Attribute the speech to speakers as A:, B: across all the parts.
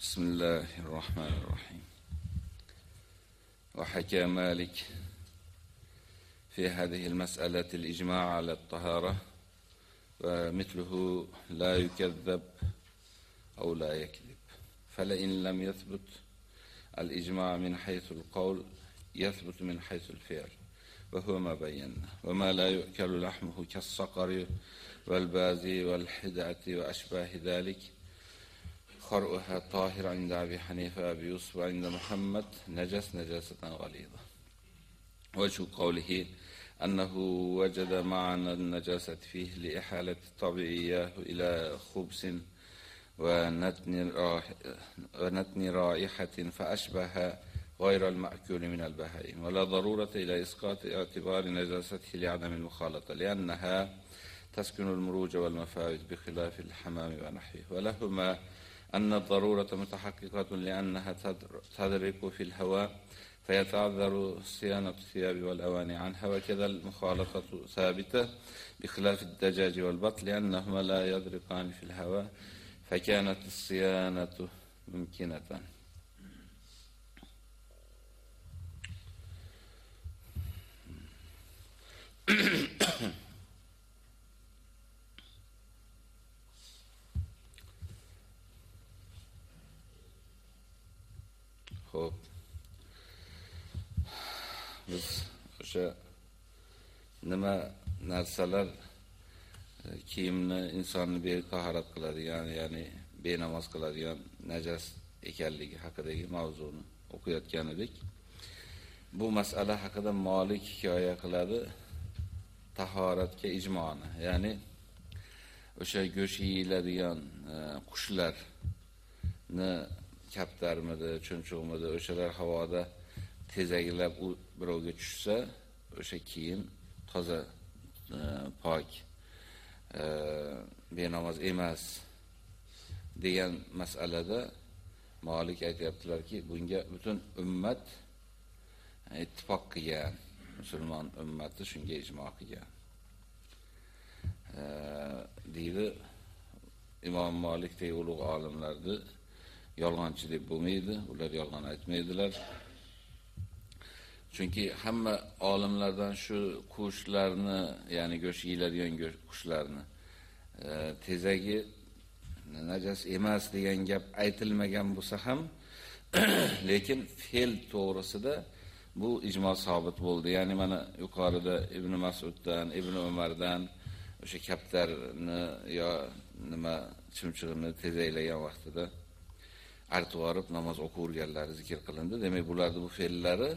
A: بسم الله الرحمن الرحيم. وحكى مالك في هذه المسألة الإجماع على الطهارة ومثله لا يكذب أو لا يكذب. فلئن لم يثبت الإجماع من حيث القول يثبت من حيث الفعل. وهو ما بينا. وما لا يؤكل لحمه كالصقر والبازي والحدعة وأشباه ذلك. خرؤها طاهر عند أبي حنيفة أبي يوسف وعند محمد نجس نجاسة غليظة. وجه قوله أنه وجد معنى النجاسة فيه لإحالة الطبيعية إلى خبز ونتن رائحة فأشبه غير المأكول من البهائم. ولا ضرورة إلى إسقاط اعتبار نجاسته لعدم المخالطة لأنها تسكن المروج والمفاوت بخلاف الحمام ونحوه. ولهما أن الضرورة متحققة لأنها تدرك في الهواء فيتعذر صيانة الثياب والأواني عنها وكذا المخالطة ثابتة بخلاف الدجاج والبط لأنهما لا يدركان في الهواء فكانت الصيانة ممكنة. Xo'p. Biz o'sha nima narsalar kiyimni insonni betahorat qiladigan, ya'ni benamoz qiladigan najas ekanligi haqidagi mavzuni o'qiyotgan edik. Bu masala haqida Malik hikoya qiladi tahoratga ijmoni, ya'ni o'sha go'sht yeyiladigan qushlarni kaptarmidi, chunchuqmidi, o'shalar havoda tezagilab u birovga tushsa, o'sha kiyim toza, e, pok, e, benamoz emas degan masalada Malik aytayaptilarki, bunga butun ummat e, ittifoq qilgan, musulmon ummati shunga ijmo qilgan. deydi Imom Malikdek ulug' olimlarni yolg'onchi deb bo'lmaydi, ular yolg'on aytmaydilar. Chunki hamma olimlardan shu qushlarni, ya'ni go'sht yeyiladigan qushlarni e, tezagi najas emas degan gap aytilmagan bo'lsa ham, lekin fe'l to'g'risida bu ijmo sabit bo'ldi. Ya'ni mana yuqorida Ibn Mas'uddan, Ibn Umardan o'sha kaptarni yo nima chimchig'ini tezaylagan vaqtida artvorib namoz o'qirganlari zikr qilindi. Demak, bularning bu fe'llari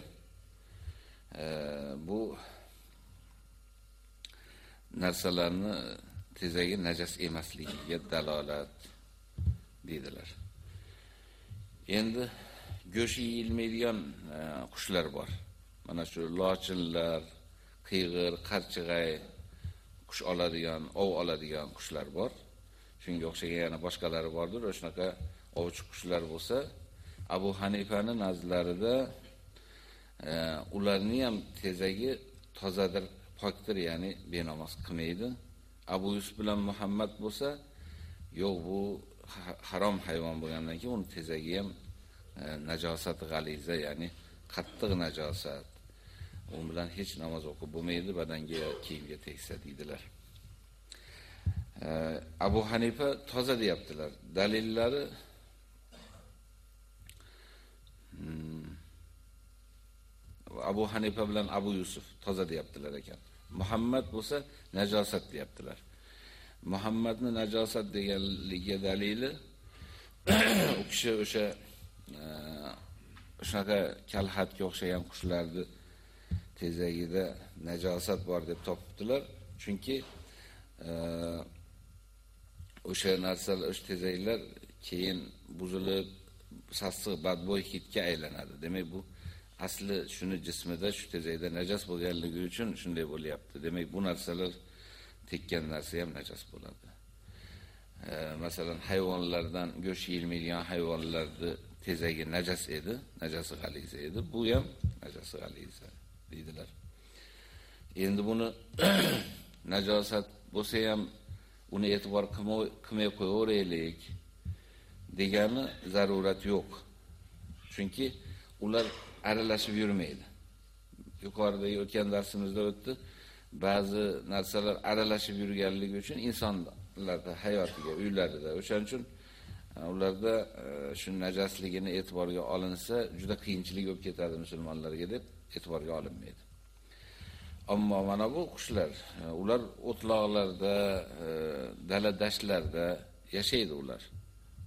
A: e, bu narsalarni tezagi najas emasligiga dalolat deydilar. Endi go'sh yeyilmaydigan e, qushlar bor. Mana shu lochinlar, qiyg'ir, qarchig'ay qush oladigan, ov oladigan qushlar bor. Shunga o'xshagan yana boshqalari bordir. O'shanaqa ovchi qushlar bo'lsa, Abu Hanifani nazarlarida e, ularni ham tezagi tozadir, pokdir, ya'ni benamoz qilmaydi. Abu Yusuf bilan Muhammad bo'lsa, yo'q bu harom hayvon bo'lgandan keyin uni tezagi ham e, najosat g'aliza, ya'ni qattiq najosat. U bilan hech namoz o'qib bo'lmaydi, badanga kiyimga tegsa deydilar. E, Abu Hanifa toza deyaptilar. Dalillari Hmm. Abu Hanifa bilan Abu Yusuf toza deyaptilar ekan. Muhammad bo'lsa najosat deyaptilar. Muhammadni najosat deganligiga dalili u kishi o'sha e, shunaqa kalxatga o'xshagan qushlarni tezagida najosat bor deb topibdilar. Chunki e, o'sha narsalar, o'sha tezaklar keyin buzilib, sassiq badbo'y hitga aylanadi. Demak, bu asli shuni jismida shu tezakda najas bo'lganligi uchun shunday bo'lyapti. Demak, bu narsalar tekkan narsa ham najas bo'ladi. Masalan, hayvonlardan go'sht yeyilmaydigan hayvonlarni tezagi najas edi, najasi g'aliza edi. Bu ham najasi g'aliza deydilar. Endi buni najosat bo'lsa ham uni e'tibor qilmay qo'yaveraylik. Degani zarurat yo'q. Chunki ular aralashib yurmaydi. Yuqorida o'tgan darsimizda o'tdi. Ba'zi narsalar aralashib yurganligi uchun insonlarda hayotiga, uylarida, o'shaning uchun e, ularda e, shu najosligini e'tiborga olinsa, juda qiyinchilik bo'lib ketadi musulmonlarga deb e'tiborga olinmaydi. Ammo mana bu qushlar, e, ular o'tloqlarda, dala dashtlarda yashaydi ular.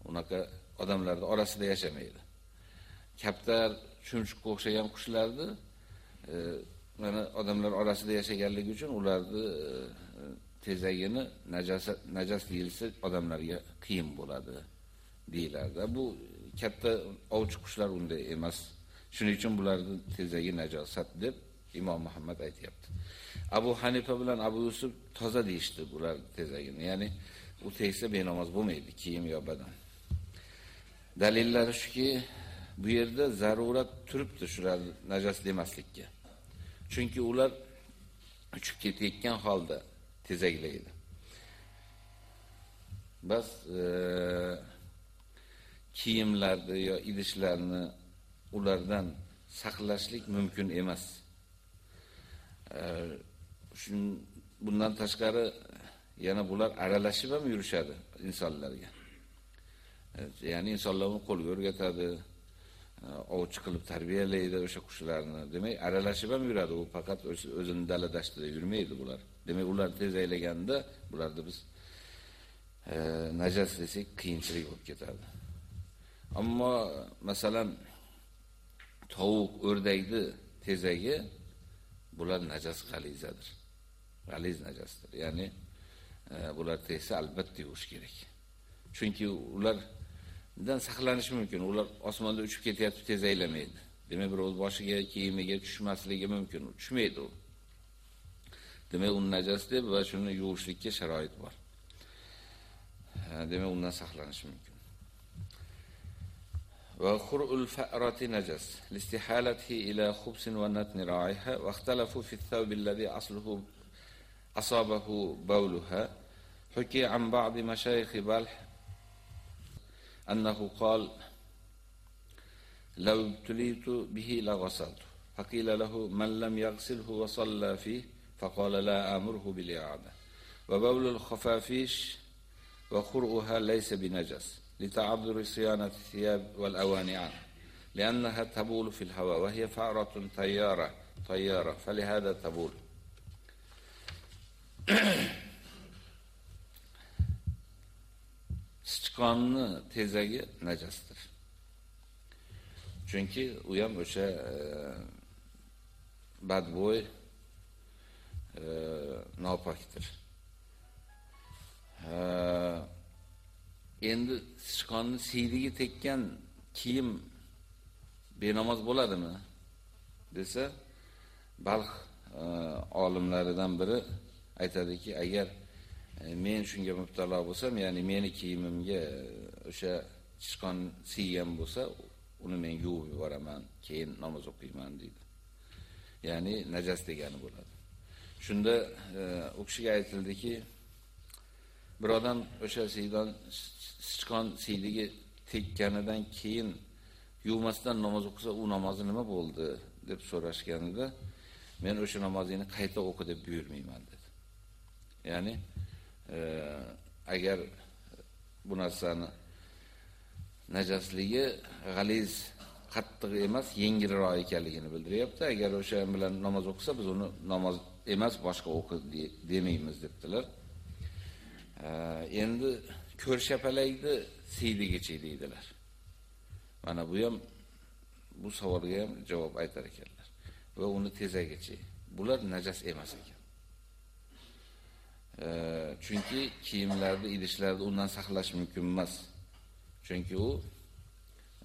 A: Unaqa odamlarning orasida yashamaydi. Kaptar, chumchuqqa o'xshagan qushlarni e, mana odamlar orasida yashaganligi uchun ularni e, tezagini najas najas deyilsa odamlarga qiyin bo'ladi deyiladi. Bu katta ovchi qushlar unday emas. Shuning uchun bularning tezagi najosat deb Imom Muhammad aytayapti. Abu Hanifa bilan Abu Yusuf toza deyishdi bular tezagini. Ya'ni u tegsa benamoz bo'lmaydi, kiyim yo badan. Dalillari shuki, bu yerda zarurat turibdi shular najas demaslikka. Chunki ular uchib ketayotgan holda tezaklaydi. Bas e, kiyimlarni yo idishlarni ulardan saqlashlik mumkin emas. E, shun bundan tashqari yana bular aralashib ham yurishadi insonlarga. Ya'ni insonlarni qo'lga o'rgatadi, e, ovchi qilib tarbiyalaydi o'sha qushlarni. Demak, aralashib ham yuradi. U faqat o'zini daladashtida yurmaydi bular. Demak, ular tezaylaganda bularni biz e, najas desak qiyinchilik bo'lib ketadi. Ammo masalan tovuq, o'rdakni tezagi bular najas g'alizadir. G'aliz najasdir. Ya'ni e, bular tegsa albatta yuvish kerak. Chunki ular dan saqlanish mumkin. Ular osmonda uchib ketyapti, tez aylamaydi. Demak, bir o'z boshiga, kiyimiga tushmasligi mumkin, tushmaydi u. Demak, u najas deb va shuni yuvishlikka sharoit bor. Demak, undan saqlanish mumkin. Va khurul fa'rati najas, listihalatihi ila khubsin va natni ra'iha va ikhtalafu fi thawb alladhi asluhu asabahu bawluha. Hukiya an ba'd mashayikh Balh أنه قال لو ابتليت به لغسلت. فقيل له من لم يغسله وصلى فيه فقال لا آمره بالإعادة. وبول الخفافيش وخرؤها ليس بنجس لتعذر صيانة الثياب والأواني لأنها تبول في الهواء وهي فأرة طيارة طيارة فلهذا تبول. sichqonni tezagi najasdir. Chunki u ham o'sha e, badbo'y e, nopokdir. E, endi sichqonni siyligi tekkan kiyim benamoz bo'ladimi? desa, balx e, olimlaridan biri aytadiki, agar E, men shunga mubtalo bo'lsam, ya'ni meni kiyimimga o'sha chiqqan siyam bo'lsa, uni men yuvib yuboraman, keyin namoz o'qiyman deydi. Ya'ni najas degani bo'ladi. Shunda e, u kishiga aytildiki, bir odam o'sha siydan sichqon siyligi tekkanidan keyin yuvmasdan namoz o'qisa, u namozi nima bo'ldi deb so'rashganida, men o'sha namozingni qayta o'qi deb buyurmayman dedi. Ya'ni agar bu narsani najasligi g'aliz qattiq emas, yengilroq ekanligini bildiryapti. Agar o'sha bilan namoz o'qisa, biz uni namoz emas, boshqa o'qi demaymiz debdilar. Endi ko'rshapalakni siydigichi deydilar. Mana bu ham bu savolga ham javob aytar ekanlar. Va uni tezagichi. Bular najas emas ekan. Chunki kiyimlarni, idishlarni undan saqlash mumkin emas. Chunki u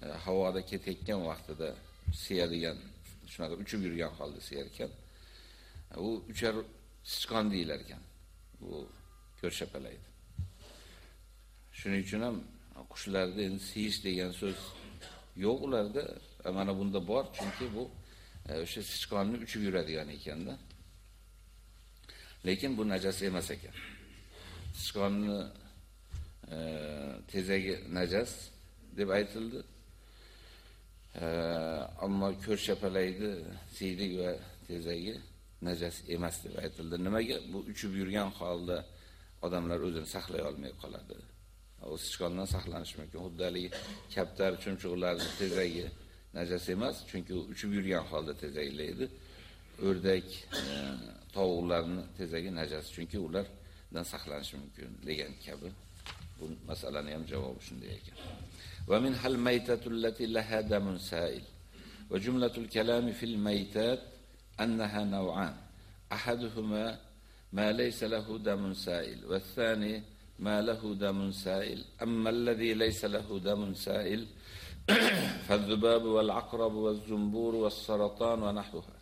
A: e, havoda ketayotgan vaqtida siyadigan, shunaqa uchib yurgan holda siyar ekan. U uchar sichqon deyilar ekan. Bu ko'rshapalaydi. Shuning uchun ham qushlarda endi siyish degan so'z yo'q ularda, mana bunda bor, chunki bu e, o'sha sichqonni uchib yuradigan ekanda. Lekin bu najas emas ekan. Sichqonni e, tezagi najas deb aytildi. E, ammo ko'rshapalaydi siydik va tezagi najas emas deb aytildi. Nimaga? Bu uchib yurgan holda odamlar o'zini saqlay olmay qoladi. O sichqondan saqlanish mumkin. Xuddi haligi kaptar, chumchuqlarning tezagi najas emas, chunki u uchib yurgan holda tezaklaydi. O'rdak, e, tovuqlarning tezagi najas, chunki ulardan saqlanish mumkin degan kabi. Bu masalani ham javobi shunday ekan. ومنها الميتة التي لها دم سائل وجملة الكلام في الميتات أنها نوعان أحدهما ما ليس له دم سائل والثاني ما له دم سائل أما الذي ليس له دم سائل فالذباب والعقرب والزنبور والسرطان ونحوها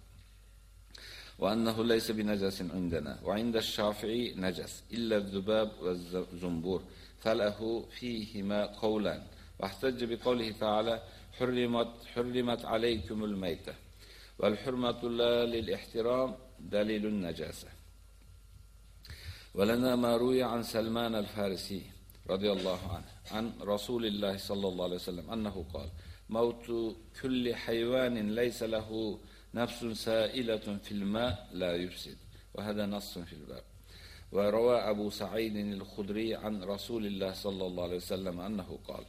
A: وأنه ليس بنجس عندنا وعند الشافعي نجس إلا الذباب والزنبور. فله فيهما قولان. واحتج بقوله تعالى حرمت, حرمت عليكم الميتة والحرمة لا للإحترام دليل النجاسة. ولنا ما روي عن سلمان الفارسي رضي الله عنه عن رسول الله صلى الله عليه وسلم أنه قال موت كل حيوان ليس له نفس سائلة في الماء لا يفسد وهذا نص في الباب. وروى أبو سعيد الخدري عن رسول الله صلى الله عليه وسلم أنه قال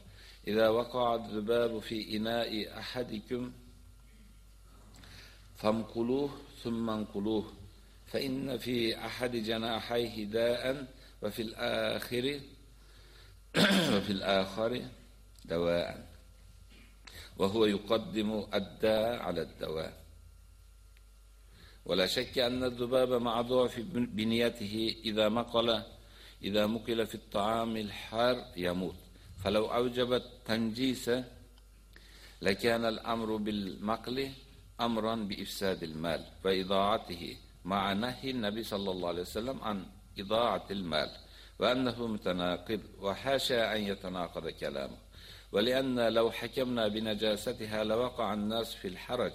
A: إذا وقع الذباب في إناء أحدكم فامقلوه ثم انقلوه فإن في أحد جناحيه داء وفي الآخر وفي الآخر دواء. وهو يقدم الداء على الدواء. ولا شك أن الذباب مع ضعف بنيته إذا مقل إذا مقل في الطعام الحار يموت. فلو أوجب التنجيس لكان الأمر بالمقل أمرا بإفساد المال وإضاعته مع نهي النبي صلى الله عليه وسلم عن إضاعة المال وأنه متناقض وحاشا أن يتناقض كلامه. ولأن لو حكمنا بنجاستها لوقع الناس في الحرج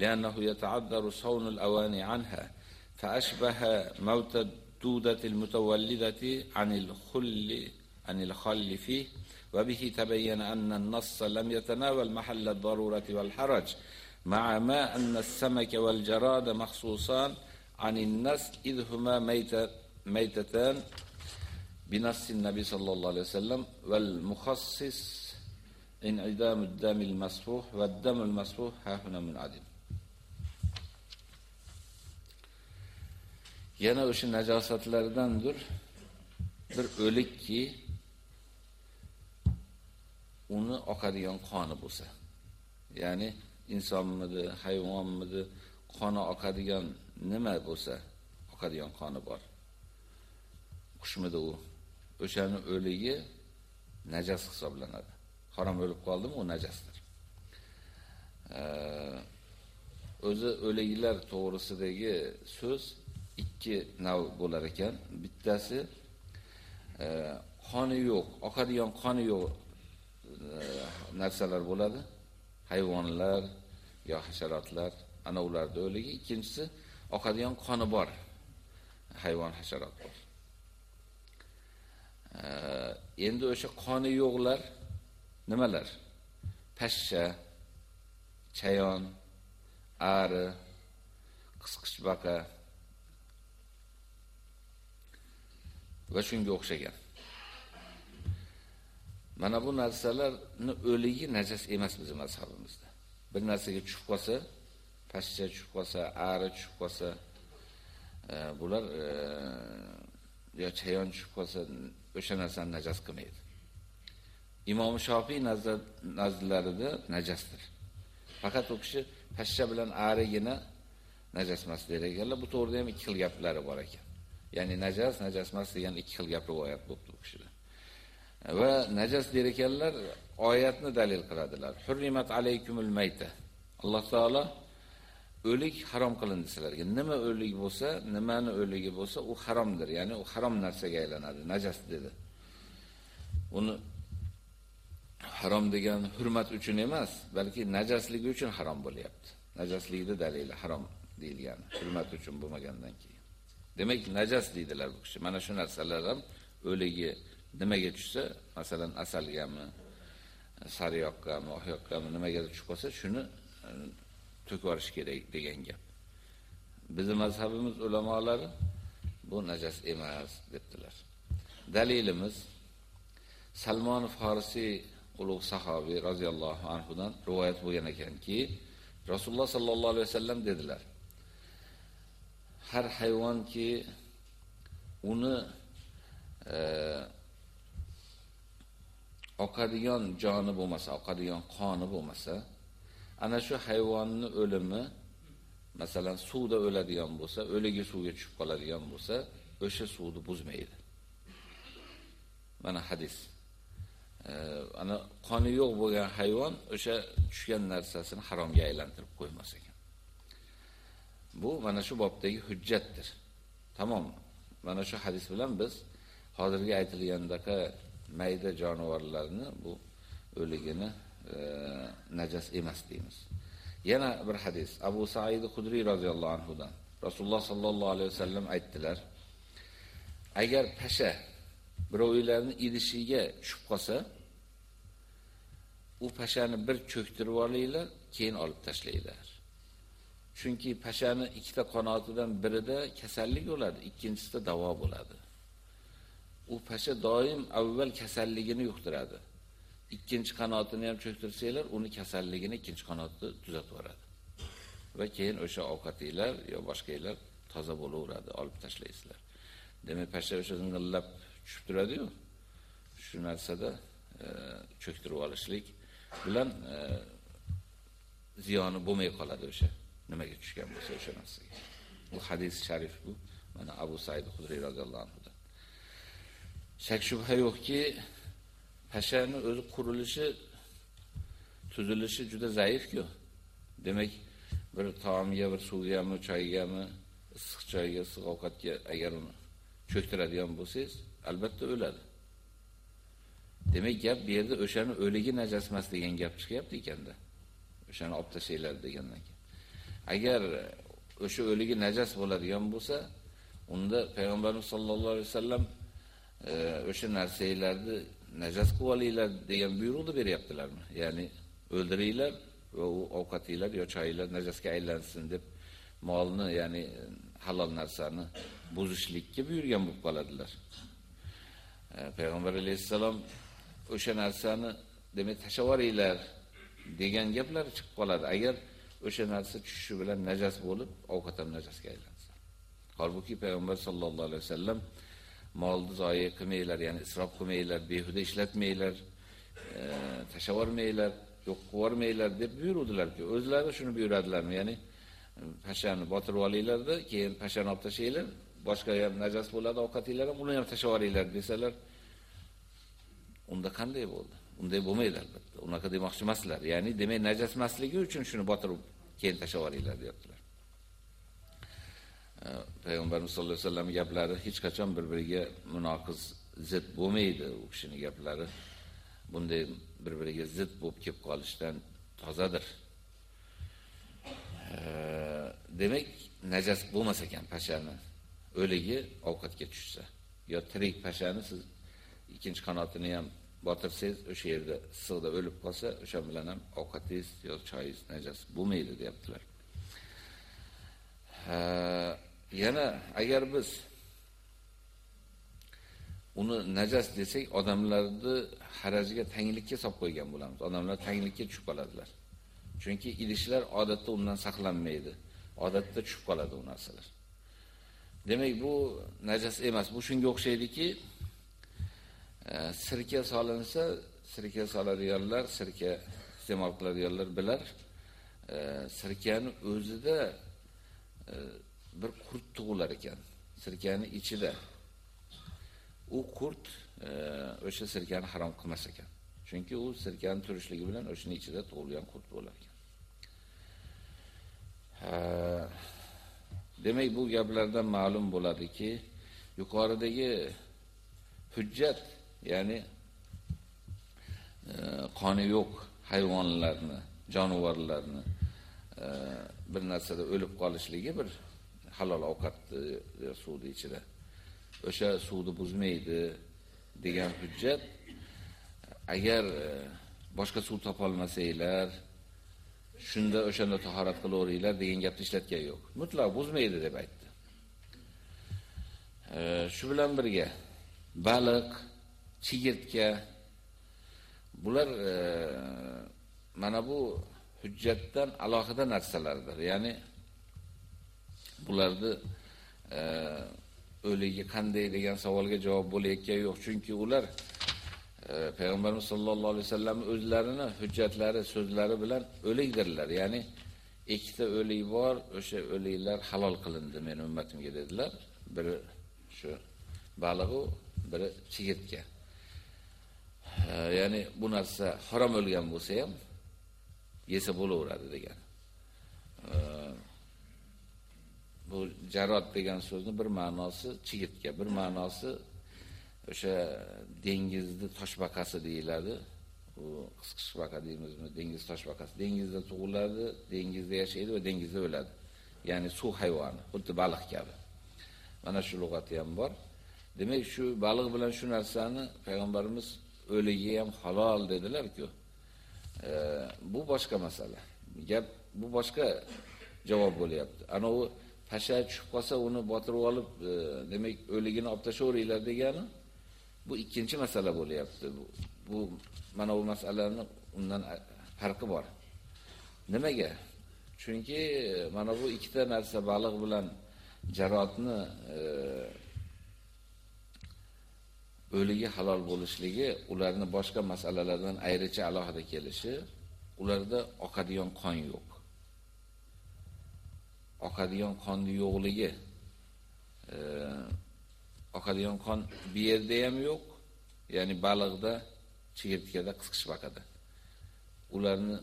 A: لأنه يتعذر صون الأواني عنها فأشبه موت الدودة المتولدة عن الخل عن الخل فيه وبه تبين أن النص لم يتناول محل الضرورة والحرج مع ما أن السمك والجراد مخصوصان عن النص إذ هما ميتتان بنص النبي صلى الله عليه وسلم والمخصص انعدام الدم المصفوح والدم المصفوح ها هنا منعدم. Yana o'sha najosatlardandir bir o'likki uni oqadigan qoni bo'lsa. Ya'ni insonmidi, hayvonmidi, qoni oqadigan nima bo'lsa, oqadigan qoni bor. Qushmidi u. O'shani o'ligi najas hisoblanadi. Harom o'lib qoldimi, u najasdir. o'zi o'liklar to'g'risidagi so'z ikki nav bo'lar ekan. Bittasi e, qoni yo'q, oqadigan qoni yo'q e, narsalar bo'ladi. Hayvonlar yo hasharotlar, ana ularda o'ligi. Ikkinchisi oqadigan qoni bor. Hayvon, hasharot bor. E, endi o'sha qoni yo'qlar nimalar? Pashsha, chayon, ari, qisqichbaqa va shunga o'xshagan. Mana bu narsalarni o'ligi najas emas bizning mazhabimizda. Bir narsaga tushib qolsa, pashsha tushib qolsa, ari tushib qolsa, e, bular e, yo chayon tushib qolsa, o'sha narsani najas qilmaydi. Imom Shofiy nazarlarida najasdir. Faqat u kishi pashsha bilan arigina najas emas der ekanlar. Bu to'g'rida ham ikki xil gaplari bor ekan. Ya'ni najas, najas emas degan ikki xil gap rivoyat bo'libdi bu kishida. va najas der ekanlar oyatni dalil qiladilar. Hurrimat alaykumul mayta. Alloh taolo o'lik harom qilindi sizlarga. Nima o'lik bo'lsa, nimani o'ligi bo'lsa, u haromdir. Ya'ni u harom narsaga aylanadi, najas dedi. Uni harom degan hurmat uchun emas, balki najasligi uchun harom bo'lyapti. Najaslikning dalili harom deyilgan, hurmat uchun bo'lmagandan keyin. Demak, najas deydilar bu kishi. Mana shu narsalar ham o'ligi nimaga tushsa, masalan asalgami, sariyoqqami, oqyoqqami nimaga tushib qolsa, shuni e, to'kib olish kerak degan gap. Bizning mazhabimiz ulamolari bu najas emas debdilar. Dalilimiz Salmon Farisiy ulug' sahobiy roziyallohu anhu dan rivoyat bo'lgan ekanki, Rasululloh sallallohu alayhi vasallam dedilar: Har hayvonki uni e, oqadigan joni bo'lmasa, oqadigan qoni bo'lmasa, ana shu hayvonning o'limi masalan suvda o'ladigan bo'lsa, o'ligi suvga tushib qoladigan bo'lsa, o'sha suvni buzmaydi. Mana hadis. E, ana qoni yo'q bo'lgan hayvon o'sha tushgan narsasini haromga aylantirib qo'ymas ekan. Bu mana shu bobdagi hujjatdir. Tamom. Mana shu hadis bilan biz hozirgi aytilgandaqa mayda jonivorlarni bu o'ligini e, najas emas deymiz. Yana bir hadis Abu Sa'id Xudri roziyallohu anhu dan Rasululloh sallallohu alayhi vasallam aytdilar: Agar pasha birovlarning idishiga tushib qolsa, u pashani bir cho'ktirib olinglar, keyin olib tashlanglar. Chunki pashani ikkita qanotidan birida kasallik bo'ladi, ikkinchisida davo bo'ladi. U pasha doim avval kasalligini yuqtiradi. Ikkinchi qanotini ham cho'ktirsanglar, uni kasalligini ikkinchi qanotda tuzatib yuboradi. Va keyin o'sha ovqatinglar yo boshqalar toza bo'laveradi, olib tashlaysizlar. Demak, pasha o'sha zing'illab tushib turadi-yu. Shu narsada e, cho'ktirib olishlik bilan e, ziyoni bo'lmay qoladi o'sha nimaga tushgan bo'lsa o'sha narsaga. Bu hadis sharif bu. Mana Abu Said Hudriy roziyallohu anhu. Shak shubha yo'qki, pashani o'zi qurilishi, tuzilishi juda zaif-ku. Demak, bir taomga, bir suvgami, choygami, issiq choyga, issiq ovqatga agar uni cho'ktiradigan bo'lsangiz, albatta o'ladi. Demak, gap bu yerda o'shani o'ligi najas emas degan gap chiqyapti ekanda. O'shani olib tashlanglar degandan. Agar o'sha o'ligi najas bo'ladigan bo'lsa, unda payg'ambarimiz sollallohu alayhi vasallam e, o'sha narsalarni najas qilib olinglar degan buyruqni beryaptilarmi? Ya'ni o'ldiringlar va u ovqatinglar yo choyinglar najasga aylansin deb molni, ya'ni halol narsani buzishlikka buyurgan bo'lib qoladilar. E, Payg'ambar alayhisalom o'sha narsani demak tashavoringlar degan gaplar chiqib qoladi. Agar o'sha narsa tushishi bilan najas bo'lib, ovqat ham najasga aylansa. Holbuki payg'ambar sollallohu alayhi vasallam molni zoyi qilmanglar, ya'ni isrof qilmanglar, behuda ishlatmanglar, e, tashavormanglar, yo'q qilvormanglar deb buyurdilar-ku. O'zlari shuni buyuradilarmi? Ya'ni e, pashani botirib olinglar-da, keyin pashani olib tashlanglar, boshqa ham najas bo'ladi, ovqatinglar ham uni ham tashavoringlar desalar, unda qanday bo'ldi? Unday bo'lmaydi albatta. Unaqa demoqchi emaslar. Ya'ni demak najas emasligi uchun shuni botirib keyin tashlab olinglar deyaptilar. payg'ambarimiz sollallohu alayhi vasallam gaplari hech qachon bir-biriga munoqiz zid bo'lmaydi. U kishining gaplari bunday bir-biriga zid bo'lib kelib qolishdan tozadir. Demak, najas bo'lmas ekan pashani o'ligi ovqatga tushsa, yo tirik pashani siz ikkinchi qanotini ham botirsangiz, o'sha yerda issiqda o'lib qolsa, o'sha bilan ham ovqatingiz yoki choyingiz najas bo'lmaydi, deyaptilar. Yana agar biz uni najas desak, odamlarni harajiga tanglikka solib qo'ygan bo'lamiz. Odamlar tanglikka tushib qoladilar. Chunki idishlar odatda undan saqlanmaydi. Odatda tushib qoladi u narsalar. Demak, bu najas emas. Bu shunga o'xshaydiki, sirka solinsa, sirka soladiganlar, sirka iste'mol qiladiganlar bilar. Sirkani o'zida e, bir qurt tug'ilar ekan sirkani ichida. U qurt e, o'sha sirkani harom qilmas ekan. Chunki u sirkani turishligi bilan o'shining ichida tug'ilgan qurt bo'lar ekan. Demak, bu gaplardan ma'lum bo'ladiki, yuqoridagi hujjat, ya'ni e, qoni yo'q hayvonlarni, jonivorlarni e, bir narsada o'lib qolishligi bir halol ovqatni e, suvni ichida. O'sha suvni buzmaydi degan hujjat agar boshqa suv topolmasanglar, shunda o'shanda tahorat qilaveringlar degan gapni ishlatgan yo'q. Mutlaq buzmaydi deb aytdi. E, shu bilan birga baliq, chigirtka bular e, mana bu hujjatdan alohida narsalardir. Ya'ni bularni e, o'ligi qanday degan savolga javob bo'layotgan yo'q, chunki ular e, payg'ambarimiz sollallohu alayhi vasallam o'zlarini hujjatlari, so'zlari bilan o'likdirlar. Ya'ni ikkita o'lik bor, o'sha o'liklar halol qilindi men ummatimga dedilar. Biri shu balig'i, biri chigirtka. Ya'ni bu narsa harom o'lgan bo'lsa ham yesa bo'laveradi degan. Bu jarot degan so'zni bir ma'nosi chigitga, bir ma'nosi o'sha dengizni toshbaqasi deyiladi. U qisqichbaqa deymizmi, dengiz toshbaqasi. Dengizda tug'iladi, dengizda yashaydi va dengizda o'ladi. Ya'ni suv hayvoni, xuddi baliq kabi. Mana shu lug'ati ham bor. Demak, shu baliq bilan shu narsani payg'ambarimiz o'ligi ham halol dedilar-ku. E, bu boshqa masala. Gap bu boshqa javob bo'lyapti. Ana u pasha tushib qolsa uni botirib olib, e, demak, o'ligini olib tashlaveringlar degani bu ikkinchi masala bo'lyapti. Bu, bu mana bu masalaning undan farqi bor. Nimaga? Chunki e, mana bu ikkita narsa baliq bilan jarotni e, o'ligi halol bo'lishligi, ularni boshqa masalalardan ayricha alohida kelishi, ularda oqadigan qon yo'q. oqadigan qonni yo'qligi e, oqadigan qon bu yerda ham yo'q, ya'ni baliqda, chigirtkada, qisqichbaqada. Ularni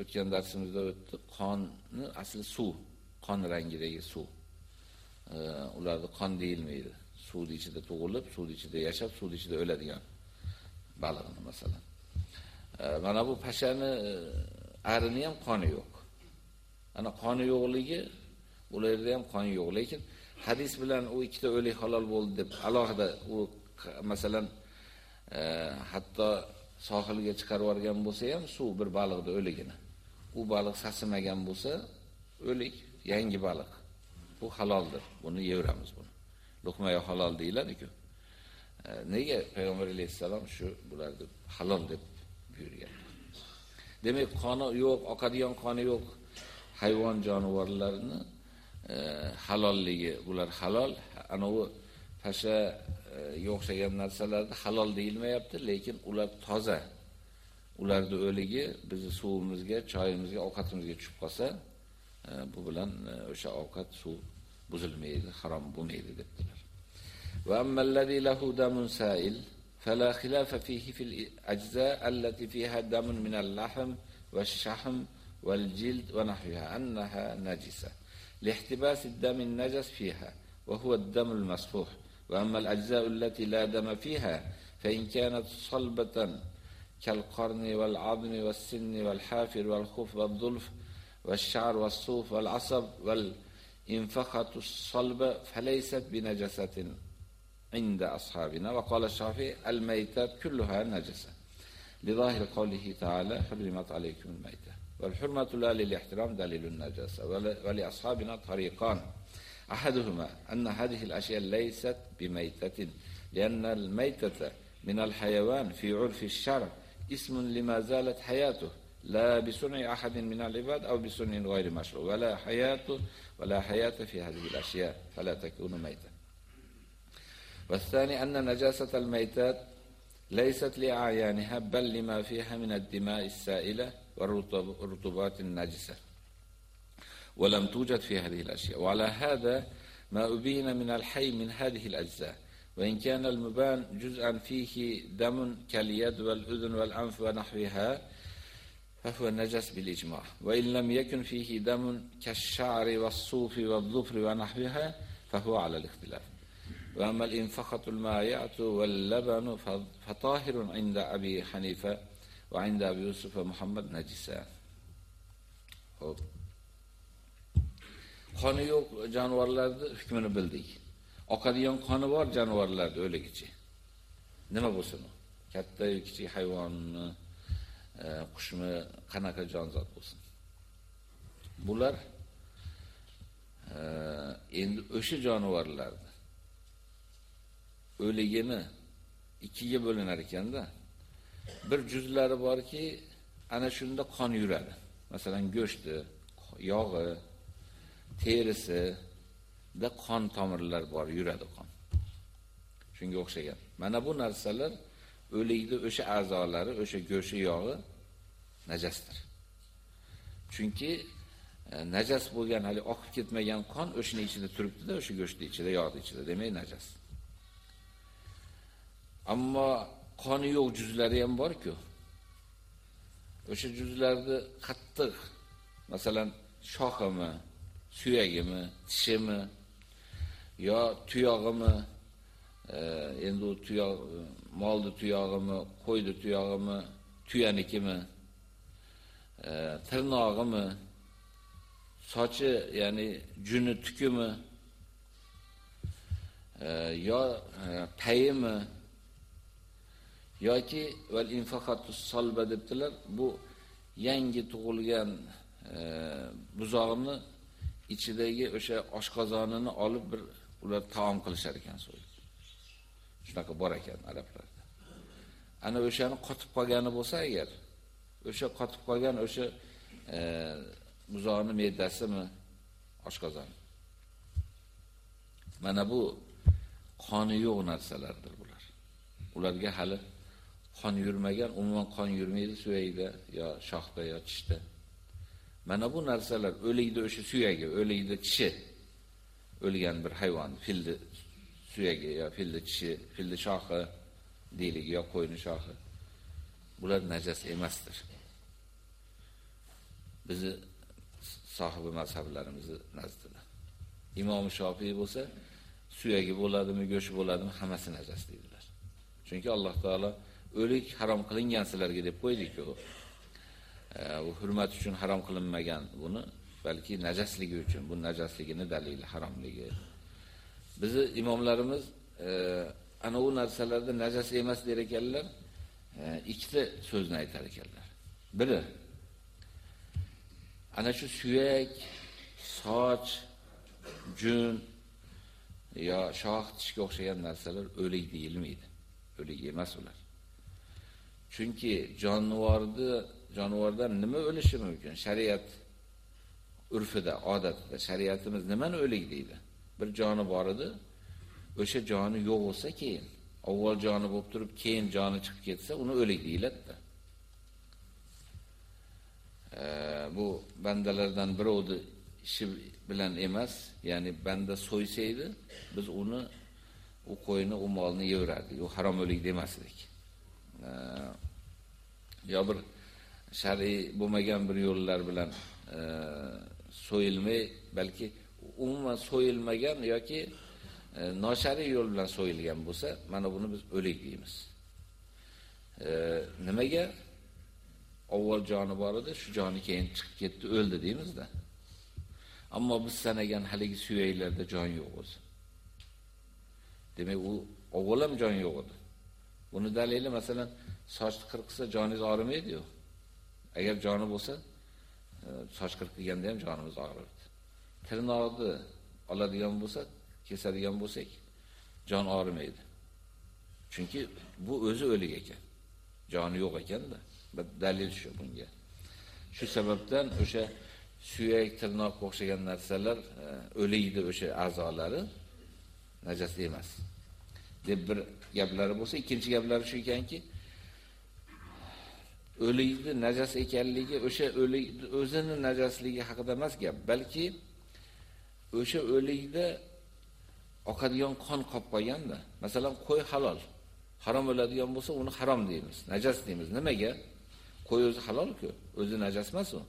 A: o'tgan darsimizda o'tdi, qonni asli suv, qon rangidagi suv. E, ularda ularni qon deyilmaydi. Suvni ichida tug'ilib, suvni ichida yashab, suvni ichida o'ladigan balig'ini masalan. E, mana bu pashani e, arini ham qoni yo'q. Ana qoni yo'qligi ularda ham qon yo'q, lekin hadis bilan u ikkita o'lik halol bo'ldi deb alohida u masalan e, hatto sohilga chiqarib yuborgan bo'lsa ham suv bir baliqni o'ligini. U baliq sasimagan bo'lsa, o'lik, yangi baliq. Bu haloldir. Buni yevramiz buni. Luqmaya halol deyiladi-ku. E, nega payg'ambar alayhisalom shu bularni halol deb buyurgan? Demak, qoni yo'q, oqadigan qoni yo'q hayvon jonivorlarini e, halolligi bular halol ana u pasha e, o'xshagan halol deyilmayapti lekin ular toza ularni o'ligi bizni suvimizga choyimizga ovqatimizga tushib qolsa e, bu bilan e, o'sha ovqat suv buzilmaydi harom bo'lmaydi debdilar va ammallazi lahu damun sa'il فلا خلاف فيه في الأجزاء التي فيها دم من اللحم والشحم والجلد ونحوها أنها نجسة. لاحتباس الدم النجس فيها وهو الدم المصفوح. وأما الأجزاء التي لا دم فيها فإن كانت صلبة كالقرن والعظم والسن والحافر والخف والظلف والشعر والصوف والعصب والإنفخة الصلبة فليست بنجسة عند أصحابنا. وقال الشافعي الميتات كلها نجسة. لظاهر قوله تعالى حرمت عليكم الميتة. والحرمة لا للاحترام دليل النجاسة. ولأصحابنا طريقان. أحدهما أن هذه الأشياء ليست بميتة لأن الميتة من الحيوان في عرف الشرع اسم لما زالت حياته لا بصنع أحد من العباد أو بصنع غير مشروع ولا حياة ولا حياة في هذه الأشياء فلا تكون ميتة. والثاني أن نجاسة الميتات ليست لأعيانها بل لما فيها من الدماء السائلة والرطوبات النجسة ولم توجد في هذه الأشياء. وعلى هذا ما أبين من الحي من هذه الأجزاء. وإن كان المبان جزءا فيه دم كاليد والأذن والأنف ونحوها فهو نجس بالإجماع وإن لم يكن فيه دم كالشعر والصوف والظفر ونحوها فهو على الاختلاف وأما الإنفخة المائعة واللبن فطاهر عند أبي حنيفة va inda Abu Yusuf va Muhammad najisa. Xo'p. Qoni yo'q jonivorlarning hukmini bildik. Oqadigan qoni bor jonivorlarda o'ligicha. Nima bo'lsin u? Katta yoki kichik hayvonni e, qushmi, qanaqa jonzot bo'lsin. Bular endi o'sha jonivorlarni o'ligini ikkiga bo'linar ekanda. Bir juzlari borki, ana shunda qon yuradi. Masalan, go'shti, yog'i, terisi da qon tomirlar bor, yuradi qon. Shunga o'xshagan. Mana bu narsalar o'likni o'sha a'zolari, o'sha go'shi yog'i najasdir. Chunki e, najas bo'lgan, hali oqib ketmagan qon o'shining ichida turibdi-da, o'sha go'shtning ichida, yog'ning ichida, demak najas. Ammo qoni yo'q juzlari ham bor-ku. O'sha juzlarni qattiq, masalan, shoximi, suyagimi, tishimi yo tuyog'imi, e, endi u tuyoq molni tuyog'imi, qo'yni tuyog'imi, tuyanikimi, e, tirnog'imi, sochi, ya'ni juni tukimi, e, yo e, payimi yoki val infaqatus salba debdilar. Bu yangi tug'ilgan e, buzog'ni ichidagi o'sha oshqozonini olib bir ular taom qilishar ekan so'yib. Shunaqa bor ekan arablarda. Ana o'shani qotib qolgani bo'lsa agar, o'sha qotib qolgan o'sha e, buzog'ni me'dasimi, oshqozon. Mana bu qoni yo'q narsalardir bular. Ularga hali qon yurmagan, umuman qon yurmaydi suyakda yo shoxda yo tishda. Mana bu narsalar o'likda o'sha suyagi, o'likda tishi o'lgan bir hayvon, filni suyagi yo filni tishi, filni shoxi deylik yo qo'yni shoxi. Bular najas emasdir. Bizi sohibi mazhablarimizni nazdida. Imom Shofiy bo'lsa, suyagi bo'ladimi, go'shi bo'ladimi, hammasi najas deydilar. Chunki Alloh taolo o'lik harom qilingan sizlarga deb qo'ydik-ku. E, u hurmat uchun harom qilinmagan buni, balki najasligi uchun, bu najasligini dalili haromligi. Bizi imomlarimiz e, ana u narsalarda najas emas der ekanlar, e, ikkita so'zni aytar ekanlar. Biri ana shu suyak, soch, jun yo shoh tishga o'xshagan narsalar o'lik deyilmaydi. O'lik emas ular. Chunki jonivorni jonivordan nima o'lishi mumkin? Shariat urfida, odatida shariatimiz nimani o'lik deydi? Bir joni bor edi, o'sha joni yo'q bo'lsa keyin, avval joni bo'lib turib, keyin joni chiqib ketsa, uni o'lik deyiladi. E, bu bandalardan birovni ishi bilan emas, ya'ni banda so'ysa edi, biz uni u qo'yni, u molni yeverardik. U harom o'lik demasdik. E, yo bir shar'iy bo'lmagan bir yo'llar bilan e, so'yilmay, balki umuman so'yilmagan yoki e, noshariy yo'l bilan so'yilgan bo'lsa, mana buni biz o'lik deymiz. E, nimaga? Avval joni bor edi, shu joni keyin chiqib ketdi, o'ldi deymizda. Ammo biz sanagan haligi suyaklarda jon yo'q o'zi. Demak, u avval ham jon yo'q edi. Buni dalili masalan, sochni qirqsa joningiz og'rimaydi-yu. Agar joni bo'lsa, e, soch qirqilganda ham jonimiz og'rir. Tirnoqni oladigan bo'lsa, kesadigan bo'lsak, jon og'rimaydi. Chunki bu o'zi o'lik ekan. Joni yo'q ekanda. Bir dalil shu bunga. Shu sababdan o'sha suyak, tirnoq o'xshagan narsalar e, o'likdi o'sha a'zolari najas emas. deb bir gaplari bo'lsa, ikkinchi gaplari shu ekanki, o'likni najas ekanligi o'sha o'lik o'zini najasligi haqida emas gap, balki o'sha o'likda oqadigan qon qolib qolganda, masalan, qo'y halol, harom bo'ladigan bo'lsa, uni harom deymiz, najas deymiz. Nimaga? Qo'y o'zi halol-ku, o'zi najas emas u.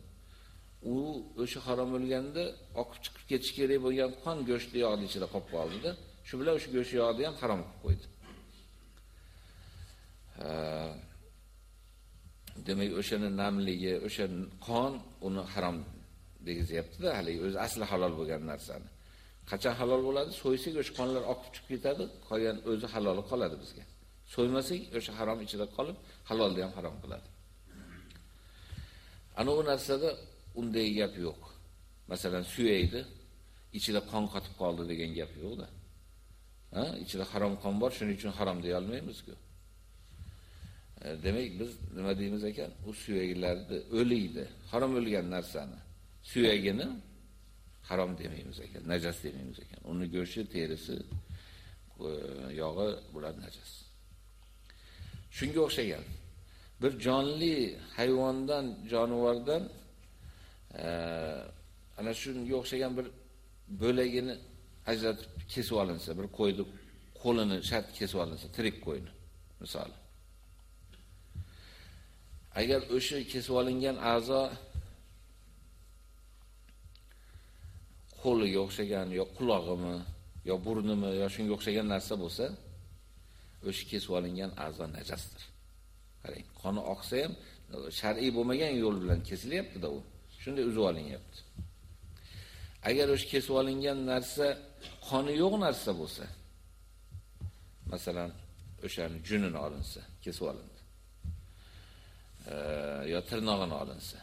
A: U o'sha harom bo'lganda oqib chiqib ketish kerak bo'lgan qon go'shtli yog'ning ichida qolib qoldi-da, shu bilan o'sha go'sht yog'ni ham harom qilib qo'ydi. demak o'shani namligi, o'sha qon uni harom degizyapti-da, hali o'zi asli halol bo'lgan narsani. Qachon halol bo'ladi? So'ysak o'sha qonlar oqib chiqib ketadi, qolgan o'zi halol qoladi bizga. So'ymasak o'sha harom ichida qolib, halolni ham harom qiladi. ana u narsada unday gap yo'q. Masalan, suyaydi, ichida qon qotib qoldi degan gap yo'q-da. Ha, ichida harom qon bor, shuning uchun harom deya olmaymiz-ku. E, demak, biz nima deymiz ekan? U suyaklarni o'liydi. Harom o'lgan narsani suyagini harom demaymiz ekan, najas demaymiz ekan. Uni go'shti, terisi, e, yog'i bular najas. Shunga o'xshagan. Bir jonli hayvondan, jonivordan e, ana shunga o'xshagan bir bo'lagini ajratib kesib olinsa, bir qo'yni qo'lini shart kesib olinsa, tirik qo'yni, misol. Agar o'sha kesib olingan a'zo qo'liga o'xshagan yo qulog'imi yo burnimi yo shunga o'xshagan narsa bo'lsa, o'sha kesib olingan a'zo najasdir. Qarang, qoni oqsa ham shar'iy bo'lmagan yo'l bilan kesilyapti-da u. Shunday uzib olinyapti. Agar o'sha kesib olingan narsa qoni yo'q narsa bo'lsa, masalan, o'shani junini olinsa, kesib olindi. E, yo tirnog'ini olinsa.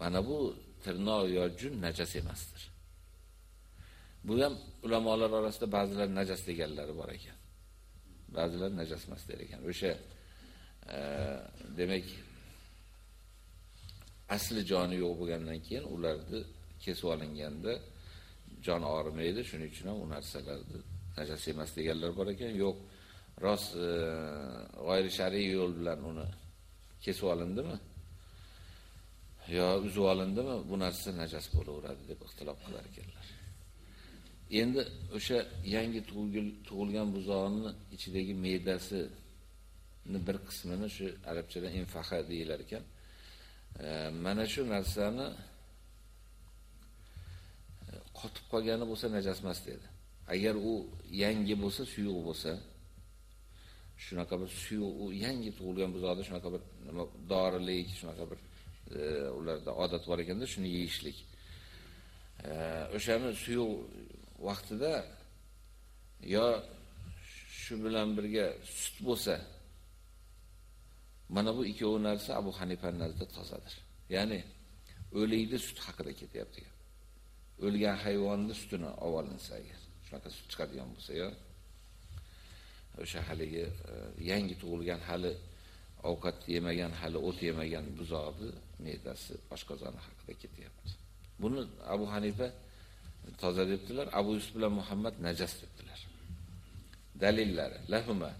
A: Mana bu tirnoq yo jun najas emasdir. Bu ham ulamolar orasida ba'zilar najas deganlari bor ekan. Ba'zilar najas emas der ekan. O'sha e, demak asli joni yo'q bo'lgandan keyin ularni kesib olinganda jon og'rimaydi, shuning uchun ham u narsalarni najas emas deganlar bor ekan. Yo'q, rost e, g'oyri shar'iy yo'l bilan uni kesib olindimi? Yo uzib olindimi, bu narsa najas bo'laveradi deb ixtilof qilar ekanlar. Endi o'sha yangi tug'ilgan buzoqning ichidagi me'dasi bir qismini shu arabchada infaha deyilar ekan. E, mana shu narsani e, qotib qolgani bo'lsa najas emas dedi. Agar u yangi bo'lsa, suyuq bo'lsa, shunaqa bir suyuq, u yangi tug'ilgan buzoqda shunaqa bir nima dorilik, shunaqa bir ularda odat bor ekanda, shuni yeyishlik. O'shani suyuq vaqtida yo shu bilan birga sut bo'lsa, mana bu ikkovi narsa Abu Hanifa nazarda tozadir. Ya'ni o'likni sut haqida ketyapti. o'lgan hayvonning sutini olinsa agar shunaqa sut chiqadigan bo'lsa yo o'sha haligi e, yangi tug'ilgan hali ovqat yemagan, hali o't yemagan buzoqni me'dasi oshqozoni haqida ketyapti. Buni Abu Hanifa toza debdilar, Abu Yusuf bilan Muhammad najas debdilar. Dalillari lahuma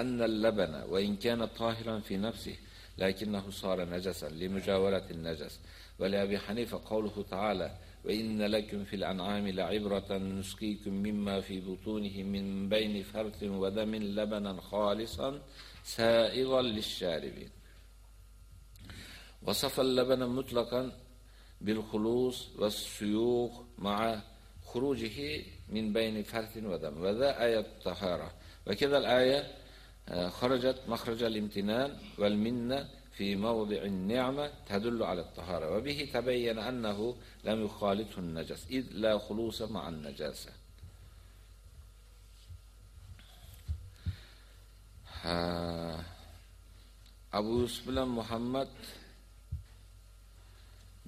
A: anna al-labana wa in kana tahiran fi nafsihi lakinnahu sara najasan li mujawarati an-najas. Wa li Abi Hanifa qawluhu ta'ala وإن لكم في الأنعام لعبرة نسقيكم مما في بطونه من بين فرث ودم لبنا خالصا سائغا للشاربين وصف اللبن مطلقا بالخلوص والسيوخ مع خروجه من بين فرث ودم وذا آية الطهارة. وكذا الآية خرجت مخرج الامتنان والمنة في موضع النعمة تدل على الطهارة. وبه تبين أنه لم يخالطه النجس إذ لا خلوص مع النجاسة. Abu Yusuf bilan Muhammad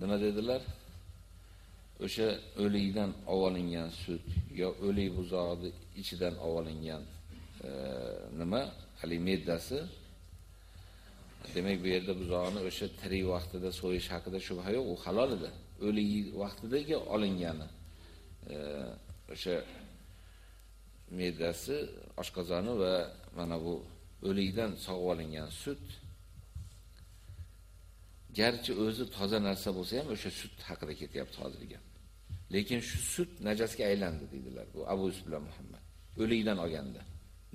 A: nima dedilar? O'sha o'likdan olingan sut yo o'lik buzog'i ichidan olingan e, nima? alimeddasi Demak, bu yerda buzog'ini o'sha tirik vaqtida so'yish haqida shubha yo'q, u halol edi. O'lik vaqtidagi olingani. E, o'sha me'dasi, oshqozoni va mana bu o'likdan sog'ib olingan sut garchi o'zi toza narsa bo'lsa ham o'sha sut haqida ketyapti hozirgi. Lekin shu sut najosga aylandi dedilar bu Abu Yusuf bilan Muhammad. O'likdan olganda.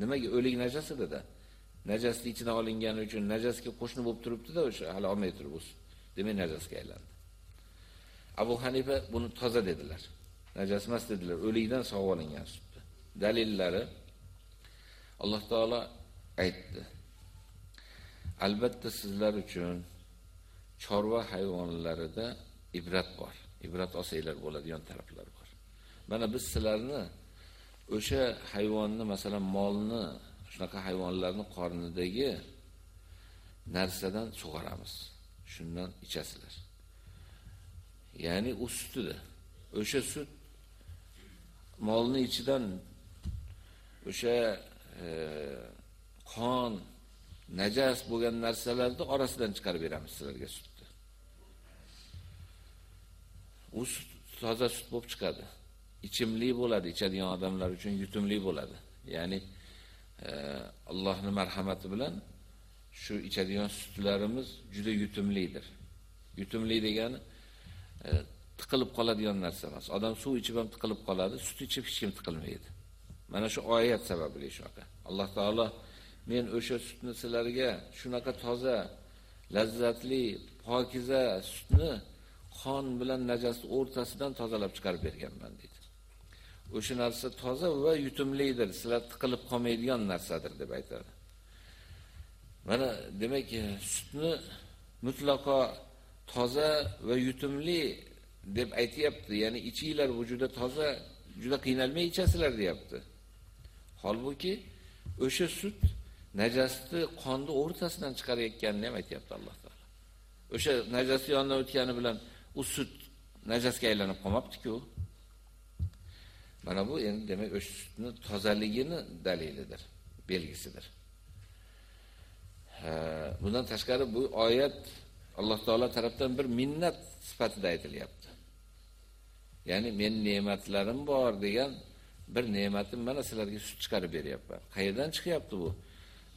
A: Nimaga o'lik najas edi-da? najasni ichidan olingani uchun najasga qo'shni bo'lib turibdi-da o'sha hali olmay turib o'sib. Demak najosga aylandi. Abu Hanifa buni toza dedilar. Najas emas dedilar. O'likdan sog'ib olingan sutni. Dalillari Alloh taolo aytdi. Albatta sizlar uchun chorva hayvonlarida ibrat bor. Ibrat olsanglar bo'ladigan taraflar bor. Mana biz sizlarni o'sha hayvonni, masalan, molni shunaqa hayvonlarni qornidagi narsadan sug'oramiz. shundan ichasizlar. Ya'ni u sutida. O'sha sut molning ichidan o'sha e, qon, najas bo'lgan narsalarni orasidan chiqarib beramiz sizlarga sutni. U sut toza sut bo'lib chiqadi. Ichimli bo'ladi, ichadigan odamlar uchun yutumli bo'ladi. Ya'ni e, Allohning marhamati bilan shu ichadigan sutlarimiz juda yutumlidir. Yutumli degani e, tiqilib qoladigan narsa emas. Odam suv ichib ham tiqilib qoladi, sut ichib hech kim tiqilmaydi. Mana shu oyat sababli shunaqa. Alloh taolo men o'sha sutni sizlarga shunaqa toza, lazzatli, pokiza sutni qon bilan najosat o'rtasidan tozalab chiqarib berganman dedi. O'sha narsa toza va yutumlidir, sizlar tiqilib qolmaydigan narsadir deb aytadi. Mana demak, sutni mutlaqo toza va yutumli deb aytayapti. Ya'ni ichinglar vujuda toza, juda qiynalmay ichasizlar deyapti. Holbuki o'sha sut najosni qonni o'rtasidan chiqarayotganini ham aytayapti Alloh taolo. O'sha najosni yonidan o'tgani bilan u sut najosga aylanib qolmabdi-ku. Mana bu endi demak o'sha sutni tozaligini dalilidir, belgisidir. bundan tashqari bu oyat Alloh taolo tarafdan bir minnat sifatida aytilyapti. Ya'ni men ne'matlarim bor degan bir ne'matim mana sizlarga sut chiqarib beryapman. Qayerdan chiqyapti bu?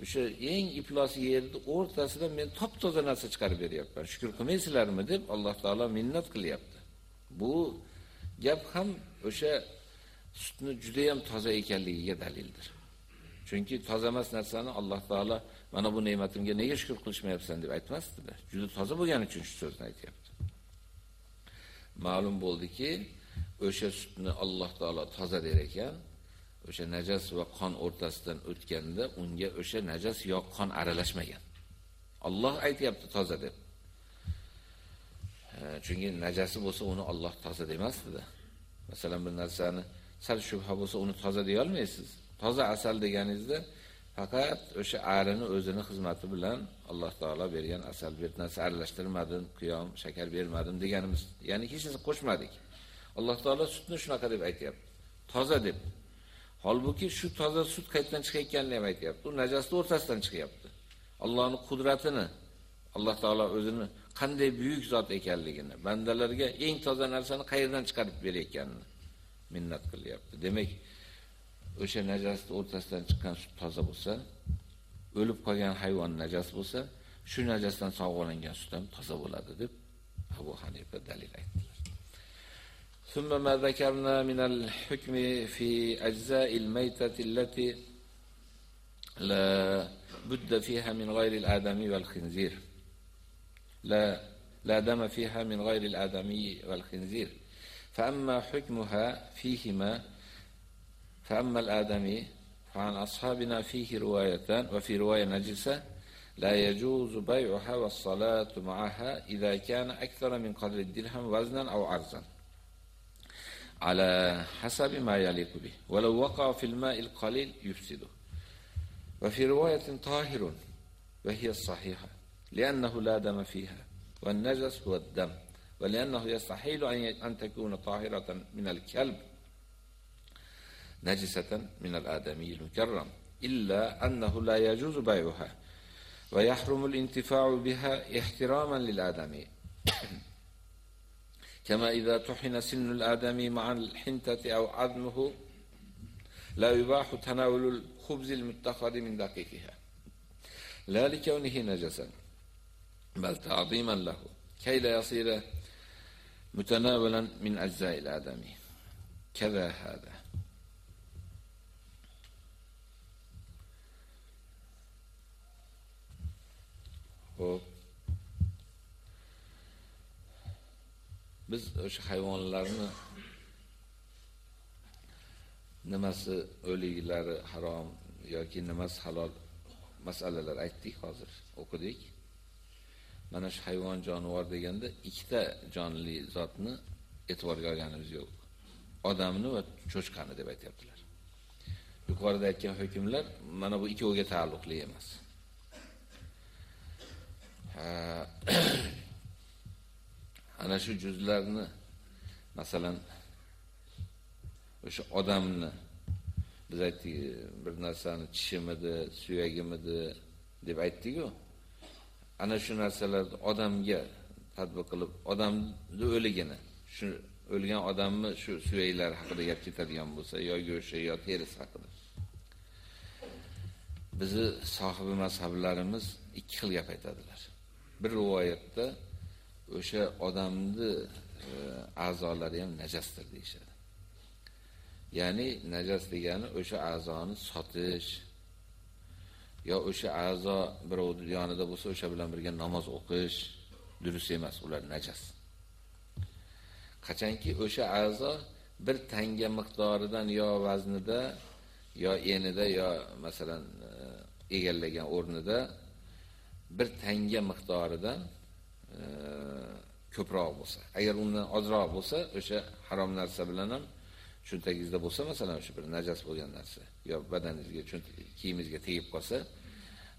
A: O'sha eng iflos yerni o'rtasidan men top-toza narsa chiqarib beryapman. Shukr qilmaysizlarmi deb Alloh taolo minnat qilyapti. Bu gap ham o'sha sutni juda ham toza ekanligiga dalildir. Chunki toza emas narsani Alloh taolo mana bu ne'matimga nega shukr qilishmayapsan deb aytmasdi. Juda toza bo'lgani uchun shu so'zni aytayapti. Ma'lum bo'ldiki, o'sha sutni Alloh taolo toza der ekan, o'sha najas va qon o'rtasidan o'tganda unga o'sha najas yo qon aralashmagan. Alloh aytayapti toza deb. Chunki najasi bo'lsa uni Alloh toza demasdi. Masalan, bir narsani sal shubha bo'lsa uni toza deya olmaysiz. Toza asal deganingizda faqat o'sha arini o'zini xizmati bilan Alloh taolo bergan asal bir narsa aralashtirmadim, qiyom, shakar bermadim deganimiz. Ya'ni hech narsa qo'shmadik. Alloh taolo sutni shunaqa deb aytayapti. Toza deb. Holbuki shu toza sut qaytdan chiqayotganini ham aytyapti. U najosat o'rtasidan chiqyapti. Allohning qudratini, Alloh taolo o'zini qanday buyuk zot ekanligini, bandalarga eng toza narsani qayerdan chiqarib berayotganini minnat qilyapti. Demak, o'sha najosat o'rtasidan chiqqan sut toza bo'lsa, o'lib qolgan hayvon najas bo'lsa, shu najosatdan sog'olangan sut ham toza bo'ladi deb Abu Hanifa dalil aytdi. ثم ما ذكرنا من الحكم في أجزاء الميتة التي لا بد فيها من غير الآدمي والخنزير. لا لا دم فيها من غير الآدمي والخنزير. فأما حكمها فيهما فأما الآدمي فعن أصحابنا فيه روايتان وفي رواية نجسة لا يجوز بيعها والصلاة معها إذا كان أكثر من قدر الدرهم وزنا أو عرضا. على حسب ما يليق به. ولو وقع في الماء القليل يفسده. وفي رواية طاهر وهي الصحيحة لأنه لا دم فيها والنجس هو الدم ولأنه يستحيل أن تكون طاهرة من الكلب نجسة من الآدمي المكرم إلا أنه لا يجوز بيعها ويحرم الانتفاع بها احتراما للآدمي. كما إذا طحن سن الآدمي مع الحنتة أو عظمه لا يباح تناول الخبز المتخذ من دقيقها. لا لكونه نجسا بل تعظيما له كي لا يصير متناولا من أجزاء الآدمي كذا هذا. Xo'p. Biz o'sha hayvonlarni nimasi o'liklari harom yoki nimasi halol masalalar aytdik hozir, o'qidik. Mana shu hayvon jonivor deganda ikkita jonli zotni e'tiborga olganimiz yo'q. Odamni va cho'chqani deb aytibdilar. Yuqorida aytgan hukmlar mana bu ikkoviga taalluqli emas. ana shu juzlarni masalan o'sha odamni biz aytdik bir narsani tishimidi, suyagimidi deb aytdik-ku. Ana shu narsalarni odamga tadbiq qilib, odamni o'ligini, shu o'lgan odamni shu suyaklari haqida gap ketadigan bo'lsa, yo go'shi yo terisi haqida. Bizi sohibi mazhablarimiz ikki xil gap aytadilar. Bir rivoyatda o'sha odamni e, a'zolari ham najasdir deyshadi. Ya'ni najas degani o'sha a'zoni sotish yo o'sha a'zo birovning yonida bo'lsa o'sha bilan birga namoz o'qish durust emas, ular najas. Qachonki o'sha a'zo bir tanga miqdoridan yo vaznida yo enida yo masalan e, egallagan o'rnida bir tanga miqdoridan e, ko'proq bo'lsa, agar undan ozroq bo'lsa, o'sha harom narsa bilan ham cho'ntagingizda bo'lsa, masalan, o'sha bir najas bo'lgan narsa yo badaningizga, kiyimingizga tegib qolsa,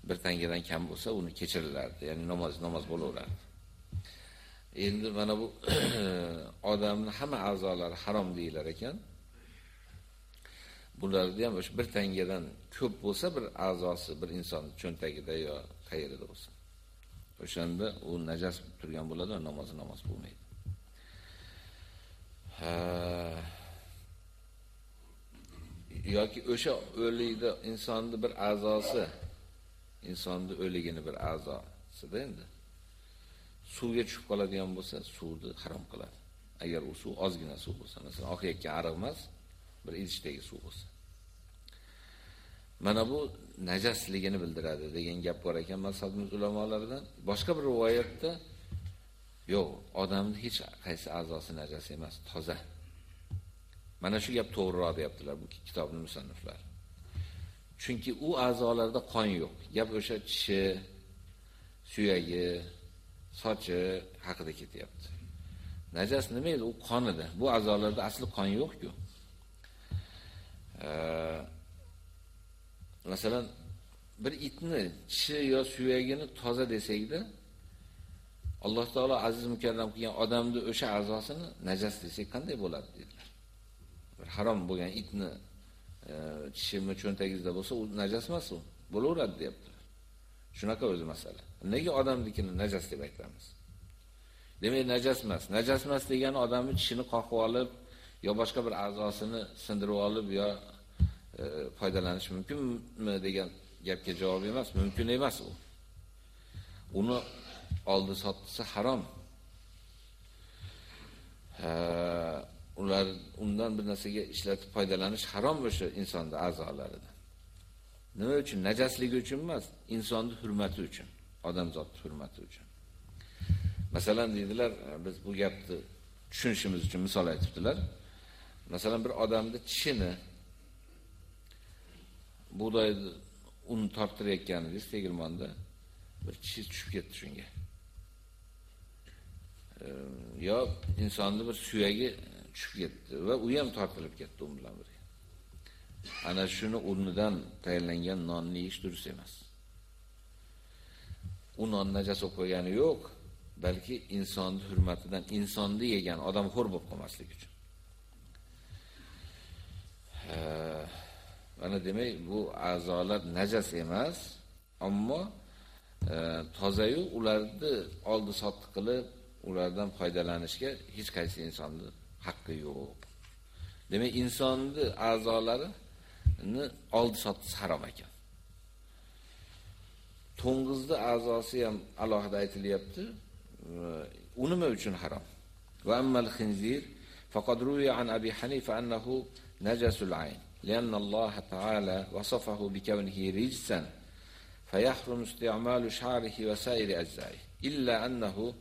A: bir tangadan kam bo'lsa, uni kechirilardi, ya'ni namoz namoz bo'laveradi. Endi mana bu odamning hamma a'zolari harom deyilar ekan. Bularda ham o'sha bir tangadan ko'p bo'lsa, bir a'zosi bir inson cho'ntagida yo qayerida bo'lsa. O'shanda u najas turgan bo'ladi va namozi namoz bo'lmaydi. Ha yoki o'sha o'likda insonni bir a'zosi insonni o'ligini bir a'zosida endi suvga tushib qoladigan bo'lsa, suvni harom qiladi. Agar u suv ozgina suv bo'lsa, masalan, oqayotgan ariq emas, bir idishdagi suv bo'lsa. Mana bu najasligini bildiradi degan gap bor ekan mazhabimiz ulamolaridan. Boshqa bir rivoyatda yo'q, odamning hech qaysi a'zosi najas emas, toza. Mana shu gap to'g'riroq deyaptilar bu kitobning musanniflari. Chunki u a'zolarda qon yo'q. Gap o'sha tishi, suyagi, sochi haqida ketyapti. Najas nima edi? U qon edi. Bu a'zolarda asli qon yo'q-ku. Masalan, bir itni tishi yo suyagini toza desakda, Alloh taolo aziz mukarram qilgan odamni o'sha a'zosini najas desak qanday bo'ladi dedilar. Bir harom bo'lgan itni e, tishimi cho'ntagingizda bo'lsa, u najas emas u. Bo'laveradi deyaptilar. Shunaqa o'zi masala. Nega odamnikini najas deb aytamiz? Demak, najas emas. Najas emas degani odamning tishini qoqib olib yo boshqa bir a'zosini sindirib olib yo E, foydalanish mumkinmi degan gapga javob emas, mumkin emas u. Uni oldi sotsa harom. Ha, ular undan bir narsaga ishlatib foydalanish harom o'sha insonda a'zolaridan. Nima uchun? Najasligi uchun emas, insonning hurmati uchun, odamzod hurmati uchun. Masalan deydilar, biz bu gapni tushunishimiz uchun misol aytibdilar. Masalan bir odamni tishini bug'doyni un tortirayotganingiz tegirmonda bir kishi tushib ketdi shunga. yo insonni bir suyagi tushib ketdi va u ham tortilib ketdi u bilan birga. Ana shuni o'rnidan tayyorlangan nonni yeyish durust emas. U non najas bo'lib qo'ygani yo'q, balki insonning hurmatidan insonni yegan odam xo'r bo'lib qolmaslik uchun. Ana demak, bu a'zolar najas emas, ammo e, tozayu ularni oldi sotdi qilib, ulardan foydalanishga hech qaysi insonning haqqi yo'q. Demak, insonni a'zolarini oldi sotdi harom ekan. To'ng'izni a'zosi ham alohida aytilyapti. E, U nima uchun harom? Va ammal khinzir faqad ruya an Abi Hanifa annahu najasul ayn, lianna Alloh ta'ala wasafahu bikawnihi rijsan فيحرم استعمال شعره وسائر أجزائه إلا أنه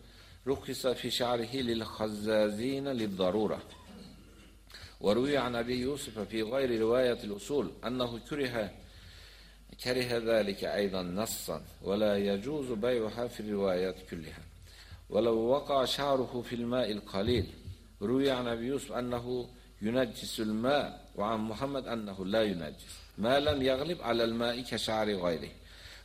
A: رخص في شعره للخزازين للضرورة. وروي عن أبي يوسف في غير رواية الأصول أنه كره كره ذلك أيضا نصا ولا يجوز بيعها في الروايات كلها. ولو وقع شعره في الماء القليل روي عن أبي يوسف أنه ينجس الماء وعن محمد أنه لا ينجس. ما لم يغلب على الماء كشعر غيره.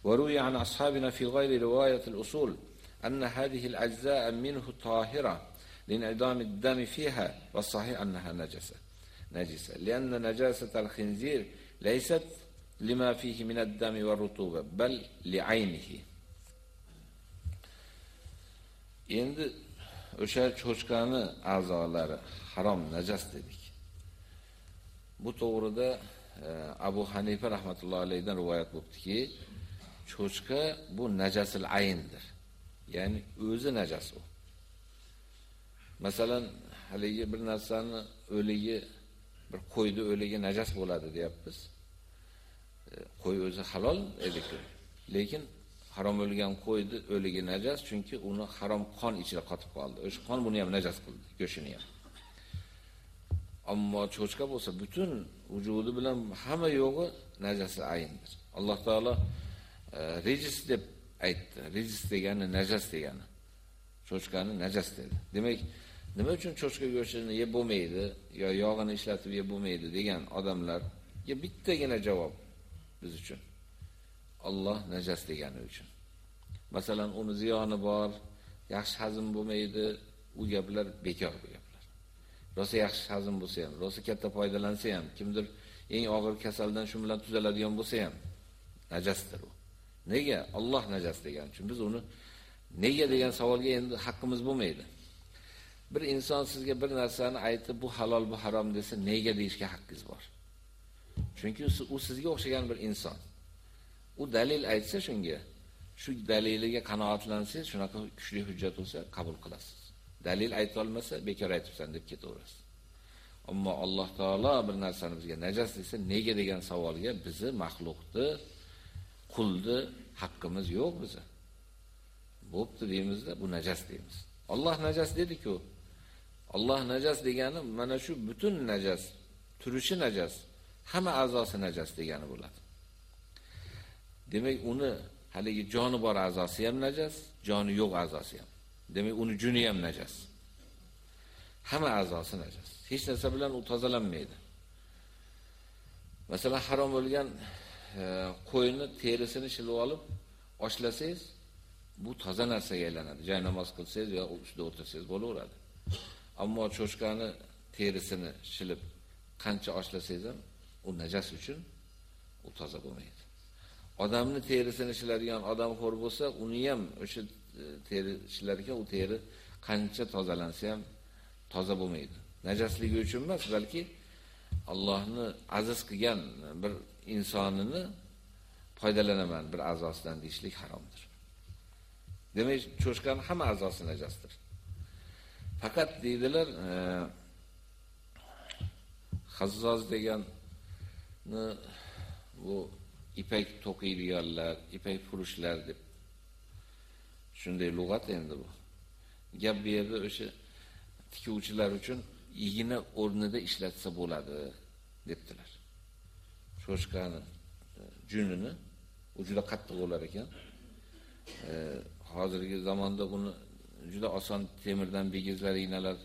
A: وروي عن أصحابنا في غير رواية الأصول أن هذه الأجزاء منه طاهرة لانعدام الدم فيها والصحيح أنها نجسة. نجسة. لأن نجاسة الخنزير ليست لما فيه من الدم والرطوبة بل لعينه. endi o'sha cho'chqani a'zolari harom najas dedik. Bu to'g'rida e, Abu Hanifa rahmatullohi alayhidan rivoyat bo'libdiki cho'chqa bu najasil ayndir ya'ni o'zi najas u. Masalan haligi bir narsani o'ligi bir qo'yni o'ligi najas bo'ladi deyapmiz. E, qo'y o'zi halol edi-ku, lekin harom o'lgan qo'yni o'ligi najas chunki uni harom qon ichida qotib qoldi. O'sha qon buni ham najas qildi go'shini ham. Ammo cho'chqa bo'lsa butun vujudi bilan hamma yo'g'i najasi ayindir. alloh taolo e, rejis deb aytdi rejis degani najas degani cho'chqani najas dedi demak nima uchun cho'chqa go'shtini yeb bo'lmaydi yo yog'ini ishlatib yeb bo'lmaydi degan odamlarga bittagina javob biz uchun Alloh najas degani uchun. Masalan, uni ziyoni bor, yaxshi hazm bo'lmaydi, u gaplar bekor bu. Rosa yaxshi hazm bo'lsa ham, rosa katta foydalansa ham, kimdir eng og'ir kasaldan shu bilan tuzaladigan bo'lsa ham najasdir u. Nega? Alloh najas degan Chunki biz uni nega degan savolga endi haqqimiz bo'lmaydi. Bir inson sizga bir narsani aytib, bu halol, bu harom desa, nega deyishga haqqingiz bor. Chunki u sizga o'xshagan bir inson. u dalil aytsa shunga shu daliliga qanoatlansangiz shunaqa kuchli hujjat bo'lsa qabul qilasiz dalil aytolmasa bekor aytibsan deb ketaverasiz ammo alloh taolo bir narsani bizga najas desa nega degan savolga bizni maxluqni qulni haqqimiz yo'q bizi. bo'pti deymizda bu najas deymiz Alloh najas dedi-ku. Alloh najas degani mana shu butun najas, turishi najas, hamma a'zosi najas degani bo'ladi. Demak, uni haligi joni bor a'zosi ham najas, joni yo'q a'zosi ham. Demak, uni juni ham najas. Hamma a'zosi najas. Hech narsa bilan u tozalanmaydi. Masalan, harom bo'lgan e, qo'yni terisini shilib olib oshlasangiz, bu toza narsaga aylanadi. Joy namoz qilsangiz yo ustida o'tirsangiz bo'laveradi. Ammo cho'chkani terisini shilib qancha oshlasangiz ham u najas uchun u toza bo'lmaydi. odamni terisini ishlaydigan odamxo'r bo'lsa, uni ham o'sha teri ishlar ekan, u teri qancha tozalansa ham toza bo'lmaydi. Najasligi uchun emas, balki Allohni aziz qilgan bir insonini foydalanaman bir a'zosidan deyishlik haromdir. Demak, cho'shqan hamma a'zosi najosdir. Faqat deydilar, e, Hazzoz deganni bu ipak to'qiydiganlar, ipak furushlar deb shunday lug'at endi bu. Gap bu yerda o'sha tikuvchilar uchun igna o'rnida ishlatsa bo'ladi debdilar. Cho'shqani, e, junini u juda qattiq bo'lar ekan. E, hozirgi zamonda buni juda oson temirdan begizlar, ignalar,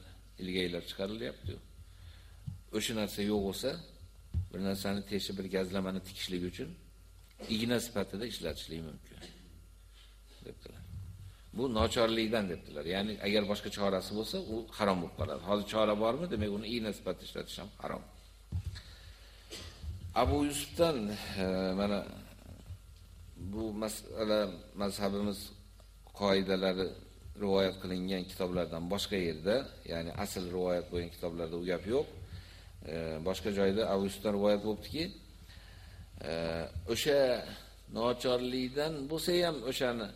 A: ilgaylar chiqarilyapti. O'sha narsa yo'q bo'lsa, bir narsani teshib bir gazlamani tikishlik uchun igna sifatida ishlatishlik mumkin debdilar. Bu nochorlikdan debdilar. Ya'ni agar boshqa chorasi bo'lsa, u harom bo'lib qoladi. Hozir chora bormi? Demak, uni igna sifatida ishlatish ham harom. Abu Yusufdan e, mana bu masala mazhabimiz qoidalari rivoyat qilingan kitoblardan boshqa yerda, ya'ni asl rivoyat bo'lgan kitoblarda u gap yo'q. E, boshqa joyda Abu Yusufdan rivoyat bo'libdiki, e, o'sha nochorlikdan bo'lsa ham o'shani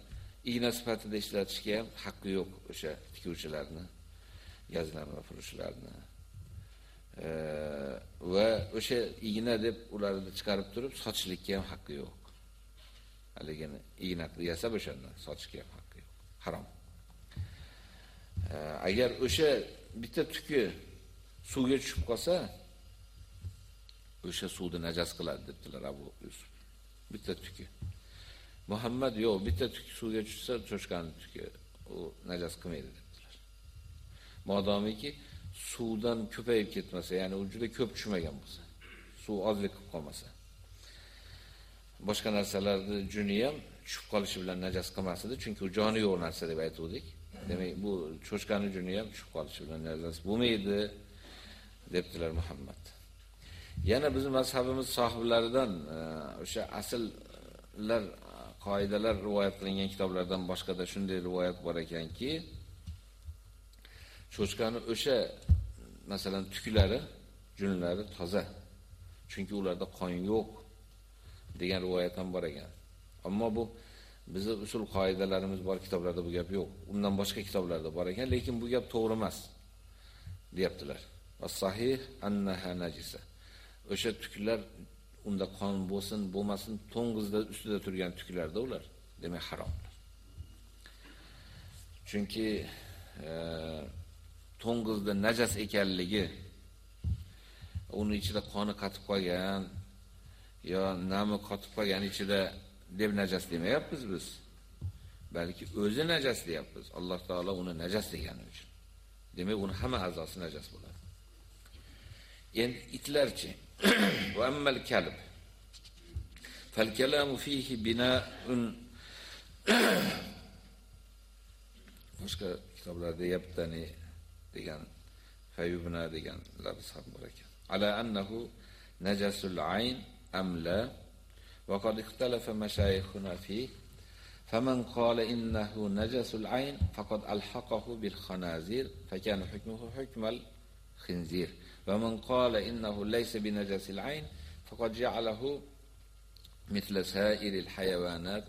A: igna sifatida ishlatishga ham haqqi yo'q o'sha tikuvchilarni, gazlar va furushlarni. va o'sha igna deb ularni chiqarib turib sotishlikka ham haqqi yo'q. Haligini igna qilib yasab o'shandan sotishga ham haqqi yo'q. Harom. agar o'sha bitta tuki suvga tushib qolsa, o'sha suvni najas qiladi debdilar Abu Yusuf. Bitta tuki. Muhammad yo'q, bitta tuk suvga tushsa, cho'chqani tuki u najas qilmaydi debdilar. Modomiki suvdan ko'payib ketmasa, ya'ni u juda ko'p tushmagan bo'lsa, suv ozlik qilib qolmasa. Boshqa narsalarni juni ham tushib qolishi bilan najas qilmasdi, chunki u joni yo'q narsa deb aytuvdik. demak bu cho'chqani juni ham tushib qolishi bilan najos bo'lmaydi debdilar Muhammad. Yana bizning mazhabimiz sohiblaridan e, o'sha asllar qoidalar rivoyat qilingan kitoblardan boshqada shunday rivoyat bor ekanki, cho'chqani o'sha masalan tuklari, junlari toza. Chunki ularda qon yo'q degan rivoyat ham bor ekan. Ammo bu bizning usul qoidalarimiz bor kitoblarda bu gap yo'q. Undan boshqa kitoblarda bor ekan, lekin bu gap to'g'ri emas, deyaptilar. Va sahih annaha najisa. O'sha tuklar unda qon bo'lsin, bo'lmasin, to'ng'izda ustida turgan tuklarda ular, demak haromdir. Chunki e, to'ng'izda najas ekanligi uni ichida qoni qatib qolgan yo nami qotib qolgan ichida deb najas demayapmiz biz. Balki o'zi najas deyapmiz. Alloh taolo uni najas degani uchun. Demak, uni hamma a'zosi najas bo'ladi. Endi itlarchi وأما الكلب فالكلام فيه بناء مش كتاب الذي يبتني ديجان فيبنى ديجان لا بصحب مركة على أنه نجس العين أم لا؟ وقد اختلف مشايخنا فيه. فمن قال إنه نجس العين فقد ألحقه بالخنازير فكان حكمه حكم الخنزير. Va man qala innahu laysa binajasil ayn faqad ja'alahu mithla sa'iril hayavanat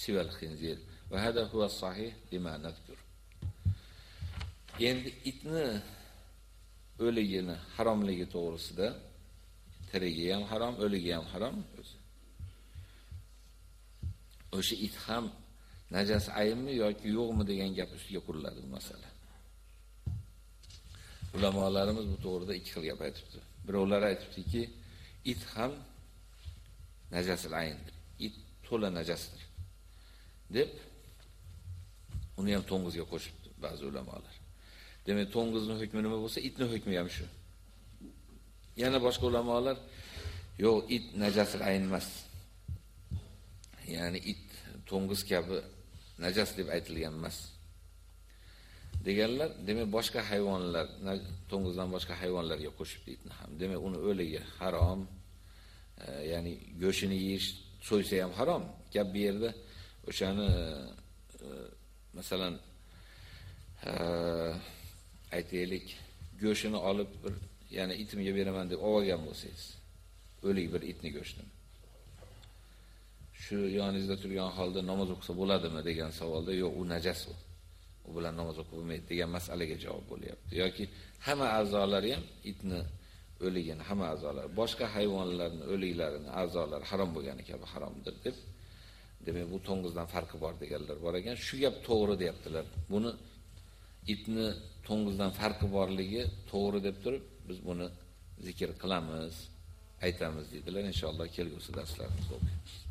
A: sival khinzir. Va hada huwa sahih bima nadhkur Endi itni o'ligini haromligi to'g'risida tirigi ham harom, o'ligi ham harom o'zi. O'sha it ham najas aymi yoki yo'qmi degan gap ustiga quriladi bu masala. Ulamolarimiz bu to'g'rida ikki xil gap aytibdi. Birovlar aytibdiki, it ham najasil ayndir. It to'la najasdir. deb uni ham to'ng'izga qo'shibdi ba'zi ulamolar. Demak, to'ng'izning hukmi nima bo'lsa, itning hukmi ham shu. Yana boshqa ulamolar yo'q, it najasil ayn emas. Ya'ni it to'ng'iz kabi najas deb aytilgan emas. Deganlar, demak boshqa hayvonlar, to'ng'izdan boshqa hayvonlarga qo'shib deydi ham. Demak, uni o'ligi harom, e, ya'ni go'shini yeyish so'ysa ham harom. Gap bu yerda o'shani e, e masalan e, aytaylik, go'shini olib bir, ya'ni itimga beraman deb olgan bo'lsangiz, o'lik bir itni go'shtini. Shu yoningizda turgan holda namoz o'qisa bo'ladimi degan savolda, yo'q, u najas u. u bilan namoz o'qib bo'lmaydi degan masalaga javob bo'lyapti. yoki hamma a'zolari ham itni o'ligini hamma a'zolari, boshqa hayvonlarning o'liklarini, a'zolari harom bo'lgani kabi haromdir deb demak bu to'ng'izdan farqi bor deganlar bor ekan. Shu gap to'g'ri deyaptilar. Buni itni to'ng'izdan farqi borligi to'g'ri deb turib, biz buni zikr qilamiz, aytamiz dedilar. Inshaalloh kelgusi darslarimizda o'qiymiz.